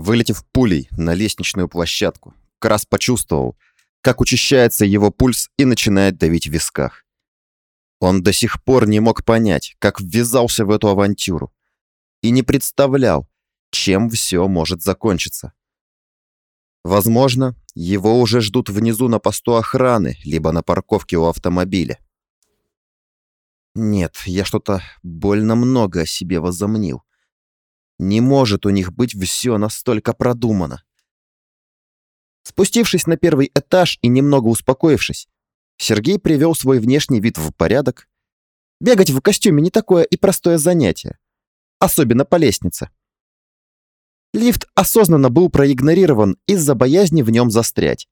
Вылетев пулей на лестничную площадку, Крас почувствовал, как учащается его пульс и начинает давить в висках. Он до сих пор не мог понять, как ввязался в эту авантюру, и не представлял, чем все может закончиться. Возможно, его уже ждут внизу на посту охраны, либо на парковке у автомобиля. Нет, я что-то больно много о себе возомнил. Не может у них быть все настолько продумано. Спустившись на первый этаж и немного успокоившись, Сергей привел свой внешний вид в порядок. Бегать в костюме не такое и простое занятие, особенно по лестнице. Лифт осознанно был проигнорирован из-за боязни в нем застрять.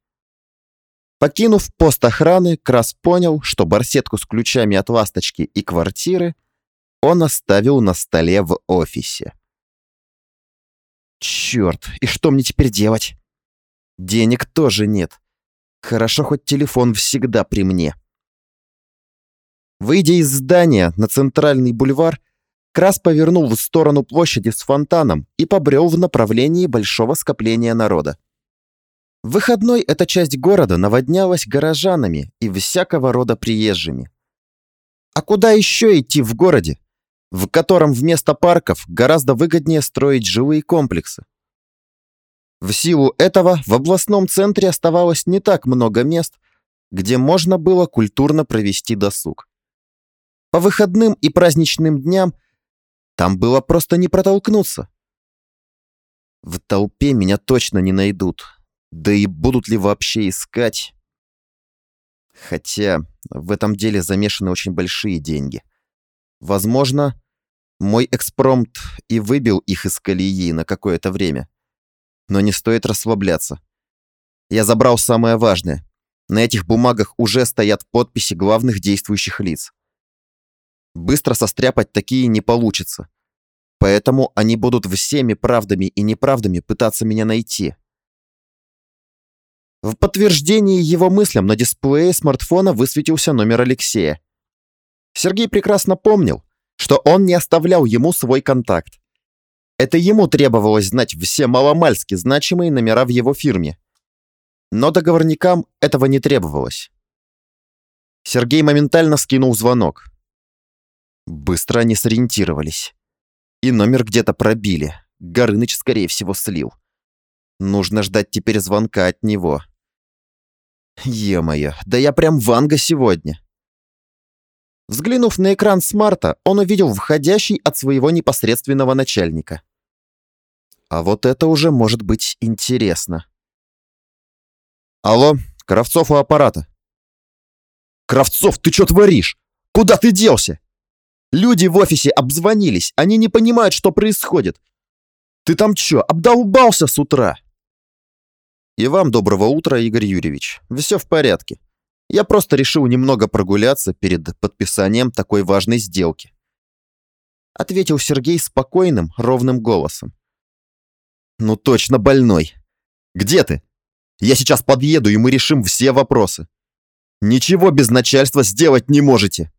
Покинув пост охраны, Крас понял, что барсетку с ключами от ласточки и квартиры он оставил на столе в офисе. Черт, и что мне теперь делать? Денег тоже нет. Хорошо, хоть телефон всегда при мне. Выйдя из здания на центральный бульвар, Крас повернул в сторону площади с фонтаном и побрел в направлении большого скопления народа. В выходной эта часть города наводнялась горожанами и всякого рода приезжими. А куда еще идти в городе, в котором вместо парков гораздо выгоднее строить жилые комплексы. В силу этого в областном центре оставалось не так много мест, где можно было культурно провести досуг. По выходным и праздничным дням там было просто не протолкнуться. В толпе меня точно не найдут, да и будут ли вообще искать? Хотя в этом деле замешаны очень большие деньги. Возможно, мой экспромт и выбил их из колеи на какое-то время. Но не стоит расслабляться. Я забрал самое важное. На этих бумагах уже стоят подписи главных действующих лиц. Быстро состряпать такие не получится. Поэтому они будут всеми правдами и неправдами пытаться меня найти. В подтверждении его мыслям на дисплее смартфона высветился номер Алексея. Сергей прекрасно помнил, что он не оставлял ему свой контакт. Это ему требовалось знать все маломальски значимые номера в его фирме. Но договорникам этого не требовалось. Сергей моментально скинул звонок. Быстро они сориентировались. И номер где-то пробили. Горыныч, скорее всего, слил. Нужно ждать теперь звонка от него. Е-мое, да я прям Ванга сегодня. Взглянув на экран смарта, он увидел входящий от своего непосредственного начальника. А вот это уже может быть интересно. Алло, Кравцов у аппарата. Кравцов, ты что творишь? Куда ты делся? Люди в офисе обзвонились, они не понимают, что происходит. Ты там что, обдолбался с утра? И вам доброго утра, Игорь Юрьевич. Все в порядке. Я просто решил немного прогуляться перед подписанием такой важной сделки. Ответил Сергей спокойным, ровным голосом. Ну точно больной. Где ты? Я сейчас подъеду, и мы решим все вопросы. Ничего без начальства сделать не можете.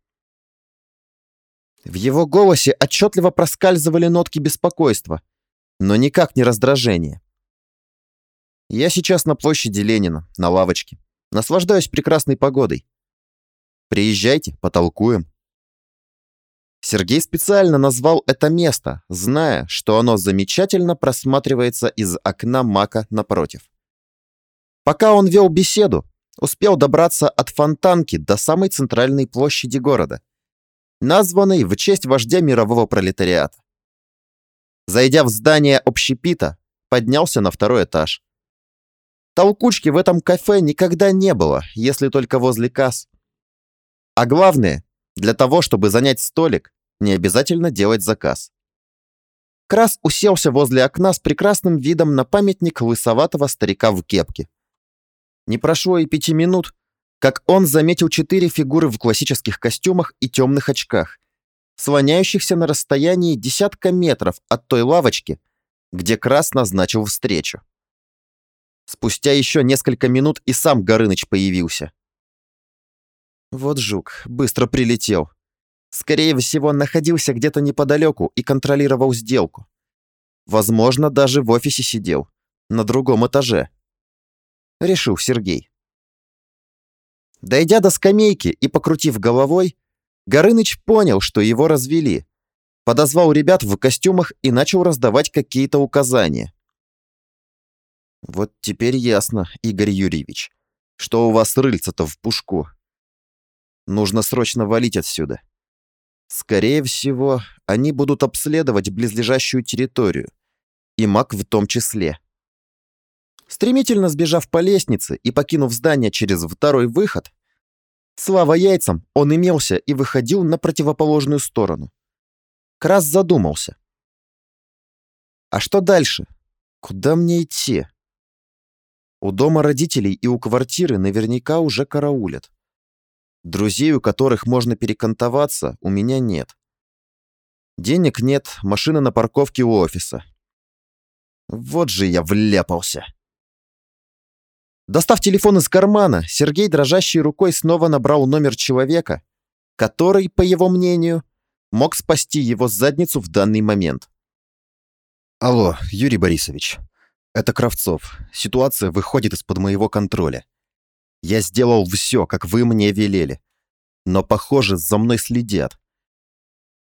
В его голосе отчетливо проскальзывали нотки беспокойства, но никак не раздражения. Я сейчас на площади Ленина, на лавочке. Наслаждаюсь прекрасной погодой. Приезжайте, потолкуем. Сергей специально назвал это место, зная, что оно замечательно просматривается из окна Мака напротив. Пока он вел беседу, успел добраться от фонтанки до самой центральной площади города, названной в честь вождя мирового пролетариата. Зайдя в здание общепита, поднялся на второй этаж. Толкучки в этом кафе никогда не было, если только возле касс. А главное, для того, чтобы занять столик, не обязательно делать заказ. Крас уселся возле окна с прекрасным видом на памятник лысоватого старика в кепке. Не прошло и пяти минут, как он заметил четыре фигуры в классических костюмах и темных очках, слоняющихся на расстоянии десятка метров от той лавочки, где Крас назначил встречу. Спустя еще несколько минут и сам Горыныч появился. Вот жук, быстро прилетел. Скорее всего, находился где-то неподалеку и контролировал сделку. Возможно, даже в офисе сидел, на другом этаже. Решил Сергей. Дойдя до скамейки и покрутив головой, Горыныч понял, что его развели. Подозвал ребят в костюмах и начал раздавать какие-то указания. Вот теперь ясно, Игорь Юрьевич, что у вас рыльца-то в пушку. Нужно срочно валить отсюда. Скорее всего, они будут обследовать близлежащую территорию, и маг в том числе. Стремительно сбежав по лестнице и покинув здание через второй выход, слава яйцам, он имелся и выходил на противоположную сторону. Крас задумался. А что дальше? Куда мне идти? У дома родителей и у квартиры наверняка уже караулят. Друзей, у которых можно перекантоваться, у меня нет. Денег нет, машина на парковке у офиса. Вот же я вляпался. Достав телефон из кармана, Сергей дрожащей рукой снова набрал номер человека, который, по его мнению, мог спасти его задницу в данный момент. «Алло, Юрий Борисович. Это Кравцов. Ситуация выходит из-под моего контроля. Я сделал все, как вы мне велели. Но, похоже, за мной следят.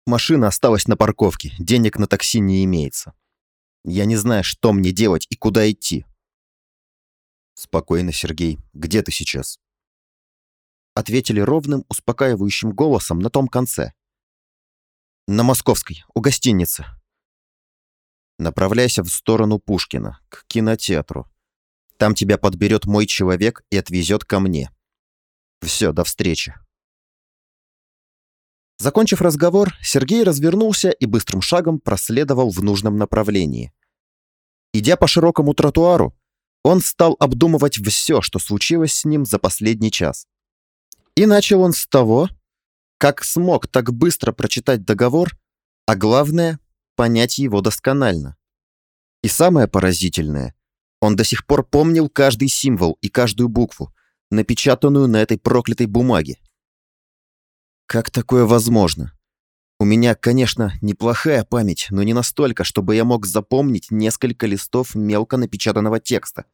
Машина осталась на парковке, денег на такси не имеется. Я не знаю, что мне делать и куда идти. Спокойно, Сергей. Где ты сейчас? Ответили ровным, успокаивающим голосом на том конце. На Московской, у гостиницы. Направляйся в сторону Пушкина, к кинотеатру. Там тебя подберет мой человек и отвезет ко мне. Все, до встречи. Закончив разговор, Сергей развернулся и быстрым шагом проследовал в нужном направлении. Идя по широкому тротуару, он стал обдумывать все, что случилось с ним за последний час. И начал он с того, как смог так быстро прочитать договор, а главное — понять его досконально. И самое поразительное, он до сих пор помнил каждый символ и каждую букву, напечатанную на этой проклятой бумаге. Как такое возможно? У меня, конечно, неплохая память, но не настолько, чтобы я мог запомнить несколько листов мелко напечатанного текста.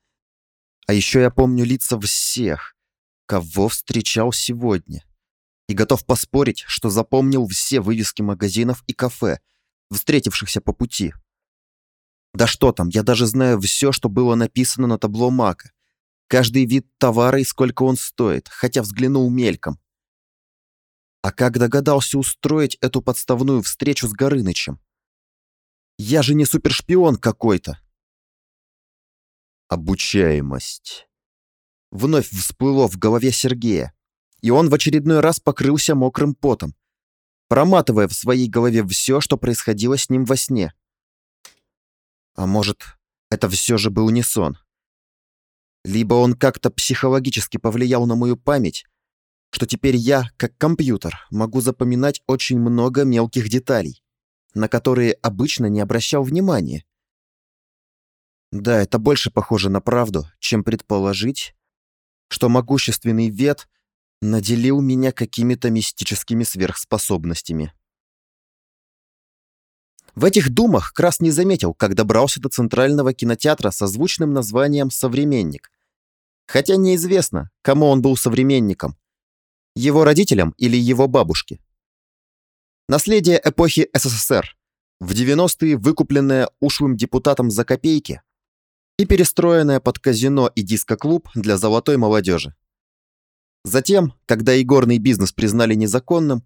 А еще я помню лица всех, кого встречал сегодня. И готов поспорить, что запомнил все вывески магазинов и кафе, встретившихся по пути. Да что там, я даже знаю все, что было написано на табло Мака. Каждый вид товара и сколько он стоит, хотя взглянул мельком. А как догадался устроить эту подставную встречу с Горынычем? Я же не супершпион какой-то. Обучаемость. Вновь всплыло в голове Сергея, и он в очередной раз покрылся мокрым потом, проматывая в своей голове все, что происходило с ним во сне. А может, это все же был не сон? Либо он как-то психологически повлиял на мою память, что теперь я, как компьютер, могу запоминать очень много мелких деталей, на которые обычно не обращал внимания. Да, это больше похоже на правду, чем предположить, что могущественный вет наделил меня какими-то мистическими сверхспособностями. В этих думах Крас не заметил, как добрался до центрального кинотеатра со звучным названием «Современник». Хотя неизвестно, кому он был современником. Его родителям или его бабушке. Наследие эпохи СССР, в 90-е выкупленное ушлым депутатом за копейки и перестроенное под казино и диско-клуб для золотой молодежи. Затем, когда игорный бизнес признали незаконным,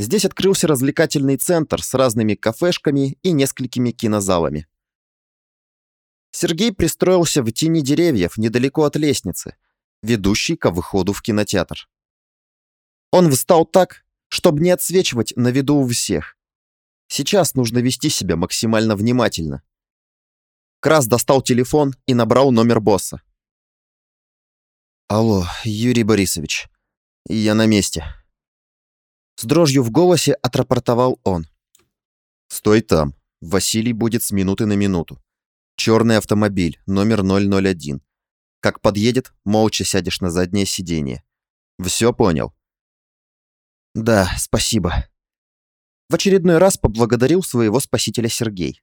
Здесь открылся развлекательный центр с разными кафешками и несколькими кинозалами. Сергей пристроился в тени деревьев недалеко от лестницы, ведущей к выходу в кинотеатр. Он встал так, чтобы не отсвечивать на виду у всех. Сейчас нужно вести себя максимально внимательно. Крас достал телефон и набрал номер босса. «Алло, Юрий Борисович, я на месте», с дрожью в голосе отрапортовал он. «Стой там. Василий будет с минуты на минуту. Черный автомобиль, номер 001. Как подъедет, молча сядешь на заднее сиденье. Все понял?» «Да, спасибо». В очередной раз поблагодарил своего спасителя Сергей.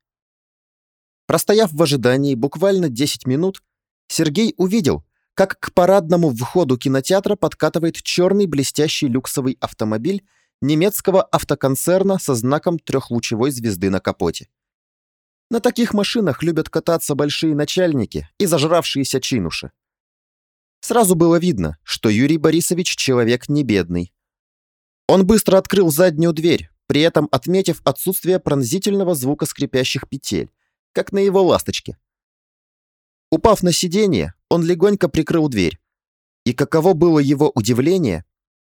Простояв в ожидании буквально 10 минут, Сергей увидел, как к парадному входу кинотеатра подкатывает черный блестящий люксовый автомобиль немецкого автоконцерна со знаком трехлучевой звезды на капоте. На таких машинах любят кататься большие начальники и зажравшиеся чинуши. Сразу было видно, что Юрий Борисович человек не бедный. Он быстро открыл заднюю дверь, при этом отметив отсутствие пронзительного звука скрипящих петель, как на его ласточке. Упав на сиденье, он легонько прикрыл дверь. И каково было его удивление,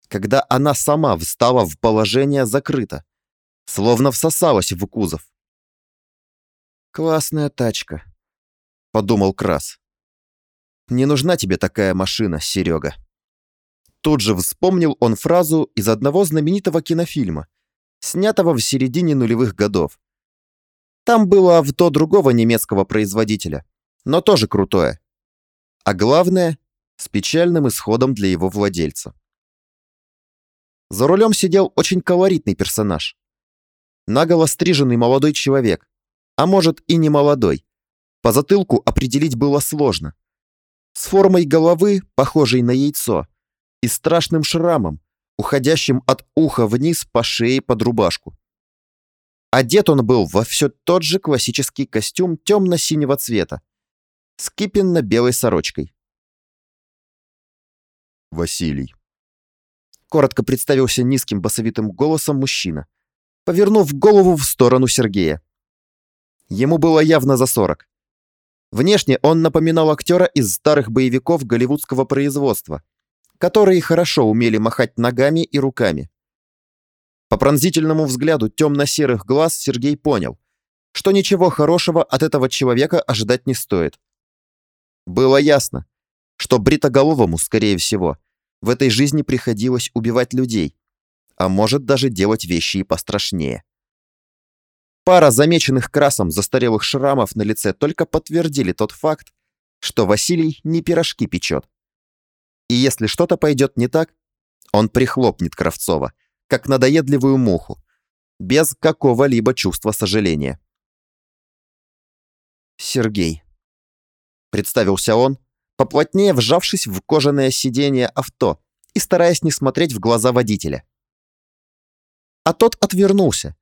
когда она сама встала в положение закрыто, словно всосалась в кузов. «Классная тачка», — подумал Крас. «Не нужна тебе такая машина, Серега». Тут же вспомнил он фразу из одного знаменитого кинофильма, снятого в середине нулевых годов. Там было авто другого немецкого производителя, но тоже крутое. А главное, с печальным исходом для его владельца. За рулем сидел очень колоритный персонаж. Наголо стриженный молодой человек, а может и не молодой. По затылку определить было сложно. С формой головы, похожей на яйцо, и страшным шрамом, уходящим от уха вниз по шее под рубашку. Одет он был во все тот же классический костюм темно-синего цвета, с кипенно-белой сорочкой. Василий. Коротко представился низким басовитым голосом мужчина, повернув голову в сторону Сергея. Ему было явно за сорок. Внешне он напоминал актера из старых боевиков голливудского производства, которые хорошо умели махать ногами и руками. По пронзительному взгляду темно-серых глаз Сергей понял, что ничего хорошего от этого человека ожидать не стоит. Было ясно, что бритоголовому, скорее всего, в этой жизни приходилось убивать людей, а может даже делать вещи и пострашнее. Пара замеченных красом застарелых шрамов на лице только подтвердили тот факт, что Василий не пирожки печет. И если что-то пойдет не так, он прихлопнет Кравцова, как надоедливую муху, без какого-либо чувства сожаления. Сергей. Представился он, поплотнее вжавшись в кожаное сиденье авто и стараясь не смотреть в глаза водителя. А тот отвернулся,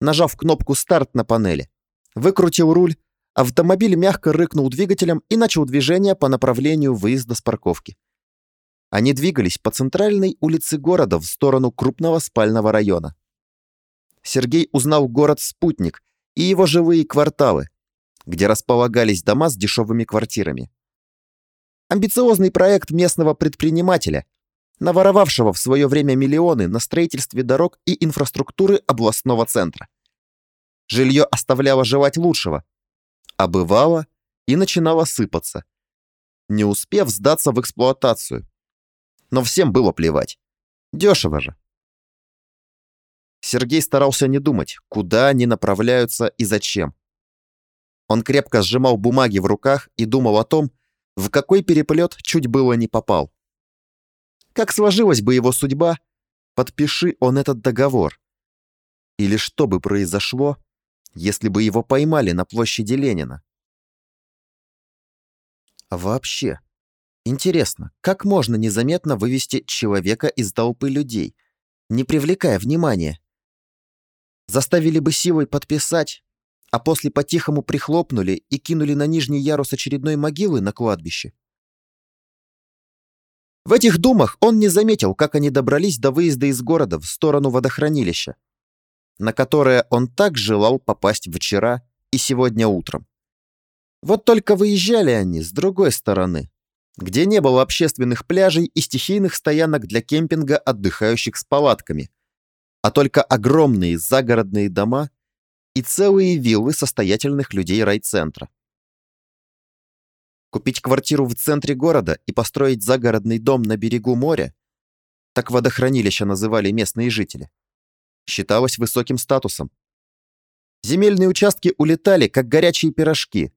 нажав кнопку «Старт» на панели, выкрутил руль, автомобиль мягко рыкнул двигателем и начал движение по направлению выезда с парковки. Они двигались по центральной улице города в сторону крупного спального района. Сергей узнал город-спутник и его живые кварталы, где располагались дома с дешевыми квартирами. Амбициозный проект местного предпринимателя, наворовавшего в свое время миллионы на строительстве дорог и инфраструктуры областного центра. Жилье оставляло желать лучшего, а бывало и начинало сыпаться, не успев сдаться в эксплуатацию. Но всем было плевать. Дешево же. Сергей старался не думать, куда они направляются и зачем. Он крепко сжимал бумаги в руках и думал о том, в какой переплет чуть было не попал. Как сложилась бы его судьба, подпиши он этот договор. Или что бы произошло, если бы его поймали на площади Ленина? А вообще, интересно, как можно незаметно вывести человека из толпы людей, не привлекая внимания? Заставили бы силой подписать, а после по-тихому прихлопнули и кинули на нижний ярус очередной могилы на кладбище. В этих думах он не заметил, как они добрались до выезда из города в сторону водохранилища, на которое он так желал попасть вчера и сегодня утром. Вот только выезжали они с другой стороны, где не было общественных пляжей и стихийных стоянок для кемпинга отдыхающих с палатками, а только огромные загородные дома и целые виллы состоятельных людей райцентра. Купить квартиру в центре города и построить загородный дом на берегу моря, так водохранилища называли местные жители, считалось высоким статусом. Земельные участки улетали, как горячие пирожки,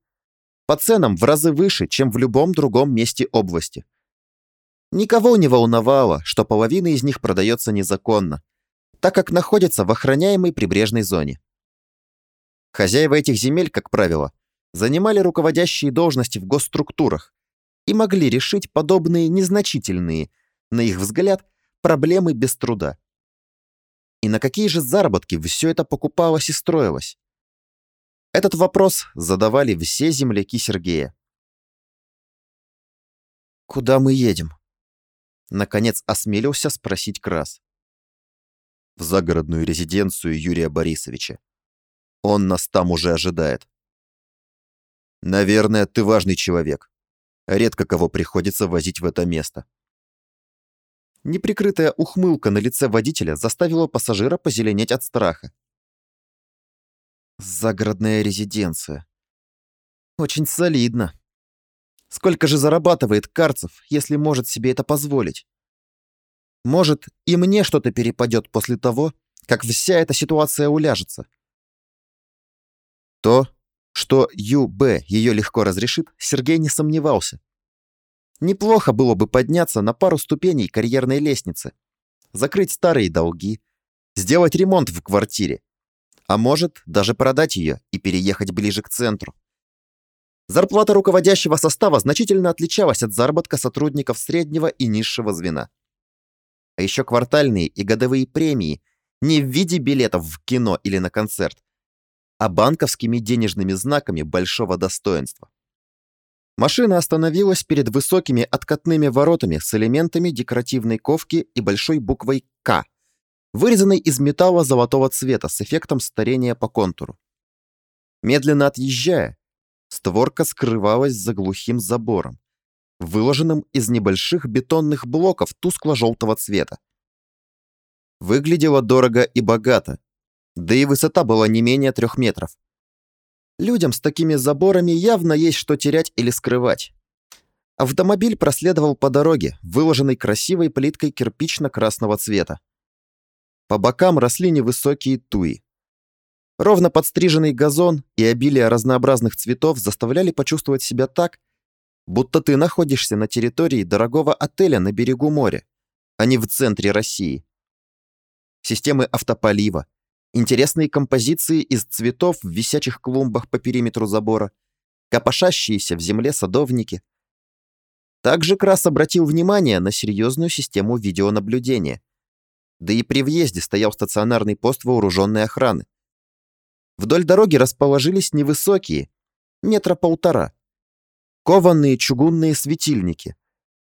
по ценам в разы выше, чем в любом другом месте области. Никого не волновало, что половина из них продается незаконно, так как находится в охраняемой прибрежной зоне. Хозяева этих земель, как правило, занимали руководящие должности в госструктурах и могли решить подобные незначительные, на их взгляд, проблемы без труда. И на какие же заработки все это покупалось и строилось? Этот вопрос задавали все земляки Сергея. «Куда мы едем?» Наконец осмелился спросить Крас. «В загородную резиденцию Юрия Борисовича. Он нас там уже ожидает». «Наверное, ты важный человек. Редко кого приходится возить в это место». Неприкрытая ухмылка на лице водителя заставила пассажира позеленеть от страха. Загородная резиденция. Очень солидно. Сколько же зарабатывает Карцев, если может себе это позволить? Может, и мне что-то перепадет после того, как вся эта ситуация уляжется. То, что ЮБ ее легко разрешит, Сергей не сомневался. Неплохо было бы подняться на пару ступеней карьерной лестницы, закрыть старые долги, сделать ремонт в квартире, а может, даже продать ее и переехать ближе к центру. Зарплата руководящего состава значительно отличалась от заработка сотрудников среднего и низшего звена. А еще квартальные и годовые премии не в виде билетов в кино или на концерт, а банковскими денежными знаками большого достоинства. Машина остановилась перед высокими откатными воротами с элементами декоративной ковки и большой буквой «К», вырезанный из металла золотого цвета с эффектом старения по контуру. Медленно отъезжая, створка скрывалась за глухим забором, выложенным из небольших бетонных блоков тускло-желтого цвета. Выглядело дорого и богато, да и высота была не менее трех метров. Людям с такими заборами явно есть что терять или скрывать. Автомобиль проследовал по дороге, выложенной красивой плиткой кирпично-красного цвета. По бокам росли невысокие туи. Ровно подстриженный газон и обилие разнообразных цветов заставляли почувствовать себя так, будто ты находишься на территории дорогого отеля на берегу моря, а не в центре России. Системы автополива, интересные композиции из цветов в висячих клумбах по периметру забора, копошащиеся в земле садовники. Также Крас обратил внимание на серьезную систему видеонаблюдения, да и при въезде стоял стационарный пост вооруженной охраны. Вдоль дороги расположились невысокие, метра полтора, кованные чугунные светильники,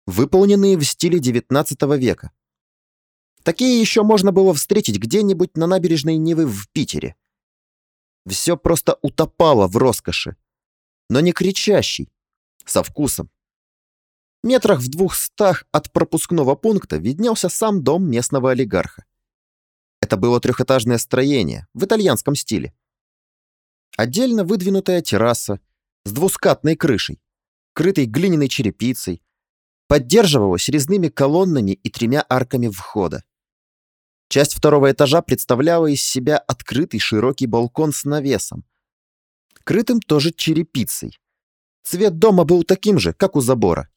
выполненные в стиле XIX века. Такие еще можно было встретить где-нибудь на набережной Невы в Питере. Все просто утопало в роскоши, но не кричащий, со вкусом. Метрах в двухстах от пропускного пункта виднелся сам дом местного олигарха. Это было трехэтажное строение в итальянском стиле. Отдельно выдвинутая терраса с двускатной крышей, крытой глиняной черепицей, поддерживалась резными колоннами и тремя арками входа. Часть второго этажа представляла из себя открытый широкий балкон с навесом, крытым тоже черепицей. Цвет дома был таким же, как у забора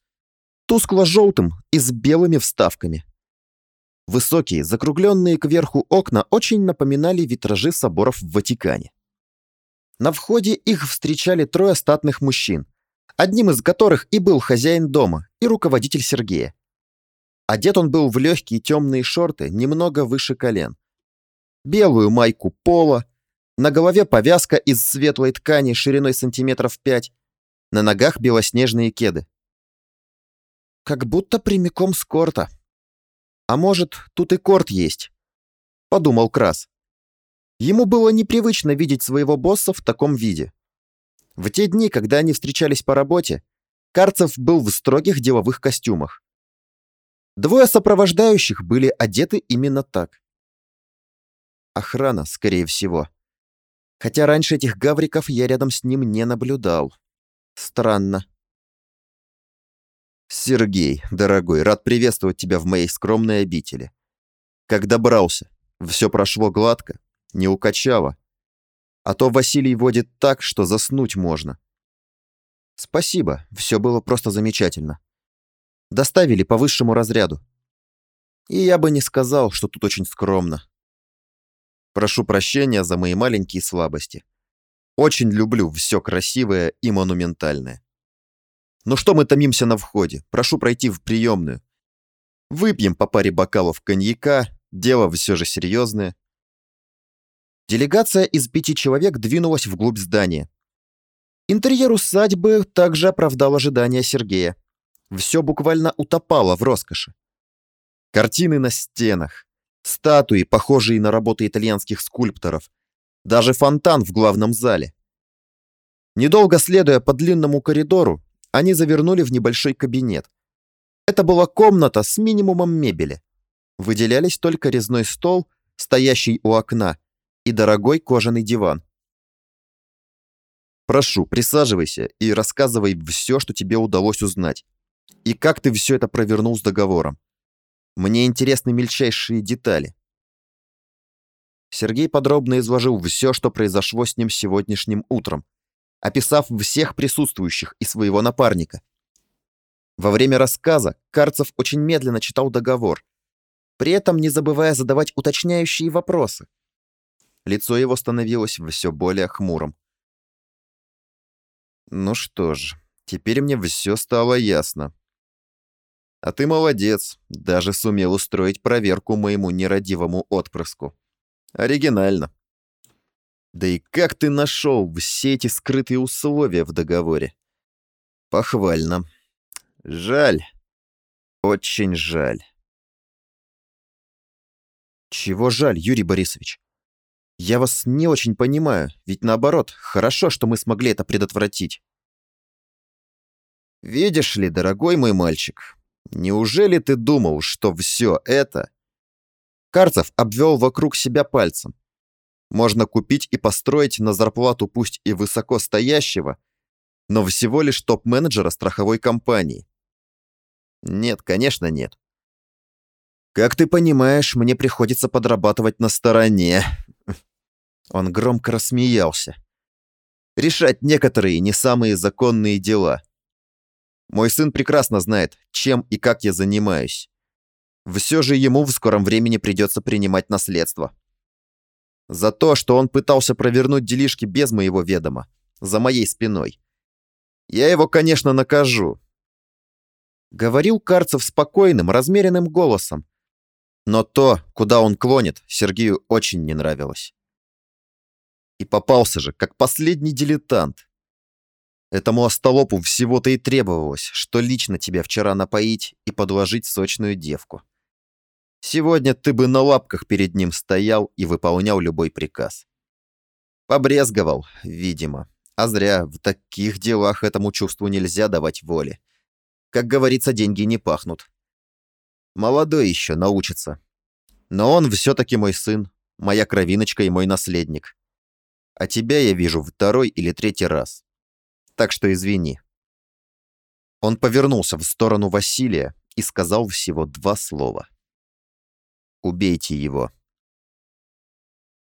тускло-желтым и с белыми вставками. Высокие, закругленные кверху окна очень напоминали витражи соборов в Ватикане. На входе их встречали трое статных мужчин, одним из которых и был хозяин дома и руководитель Сергея. Одет он был в легкие темные шорты, немного выше колен. Белую майку пола, на голове повязка из светлой ткани шириной сантиметров пять, на ногах белоснежные кеды. Как будто прямиком с корта. А может, тут и корт есть? Подумал Крас. Ему было непривычно видеть своего босса в таком виде. В те дни, когда они встречались по работе, Карцев был в строгих деловых костюмах. Двое сопровождающих были одеты именно так. Охрана, скорее всего. Хотя раньше этих гавриков я рядом с ним не наблюдал. Странно. «Сергей, дорогой, рад приветствовать тебя в моей скромной обители. Как добрался? Все прошло гладко? Не укачало? А то Василий водит так, что заснуть можно». «Спасибо, все было просто замечательно. Доставили по высшему разряду. И я бы не сказал, что тут очень скромно. Прошу прощения за мои маленькие слабости. Очень люблю все красивое и монументальное. Ну что мы томимся на входе? Прошу пройти в приемную. Выпьем по паре бокалов коньяка, дело все же серьезное. Делегация из пяти человек двинулась вглубь здания. Интерьер усадьбы также оправдал ожидания Сергея. Все буквально утопало в роскоши. Картины на стенах, статуи, похожие на работы итальянских скульпторов, даже фонтан в главном зале. Недолго следуя по длинному коридору, они завернули в небольшой кабинет. Это была комната с минимумом мебели. Выделялись только резной стол, стоящий у окна, и дорогой кожаный диван. Прошу, присаживайся и рассказывай все, что тебе удалось узнать. И как ты все это провернул с договором. Мне интересны мельчайшие детали. Сергей подробно изложил все, что произошло с ним сегодняшним утром, описав всех присутствующих и своего напарника. Во время рассказа Карцев очень медленно читал договор, при этом не забывая задавать уточняющие вопросы. Лицо его становилось все более хмурым. Ну что ж, теперь мне все стало ясно. А ты молодец, даже сумел устроить проверку моему нерадивому отпрыску. Оригинально. Да и как ты нашел все эти скрытые условия в договоре? Похвально. Жаль. Очень жаль. Чего жаль, Юрий Борисович? Я вас не очень понимаю, ведь наоборот, хорошо, что мы смогли это предотвратить. Видишь ли, дорогой мой мальчик, неужели ты думал, что все это... Карцев обвел вокруг себя пальцем. Можно купить и построить на зарплату пусть и высоко стоящего, но всего лишь топ-менеджера страховой компании. Нет, конечно, нет. Как ты понимаешь, мне приходится подрабатывать на стороне. Он громко рассмеялся. Решать некоторые не самые законные дела. Мой сын прекрасно знает, чем и как я занимаюсь. Все же ему в скором времени придется принимать наследство. За то, что он пытался провернуть делишки без моего ведома, за моей спиной. Я его, конечно, накажу. Говорил Карцев спокойным, размеренным голосом. Но то, куда он клонит, Сергею очень не нравилось. И попался же, как последний дилетант. Этому остолопу всего-то и требовалось, что лично тебя вчера напоить и подложить сочную девку. Сегодня ты бы на лапках перед ним стоял и выполнял любой приказ. Побрезговал, видимо. А зря, в таких делах этому чувству нельзя давать воли. Как говорится, деньги не пахнут. Молодой еще, научится. Но он все-таки мой сын, моя кровиночка и мой наследник. А тебя я вижу второй или третий раз. Так что извини. Он повернулся в сторону Василия и сказал всего два слова. «Убейте его».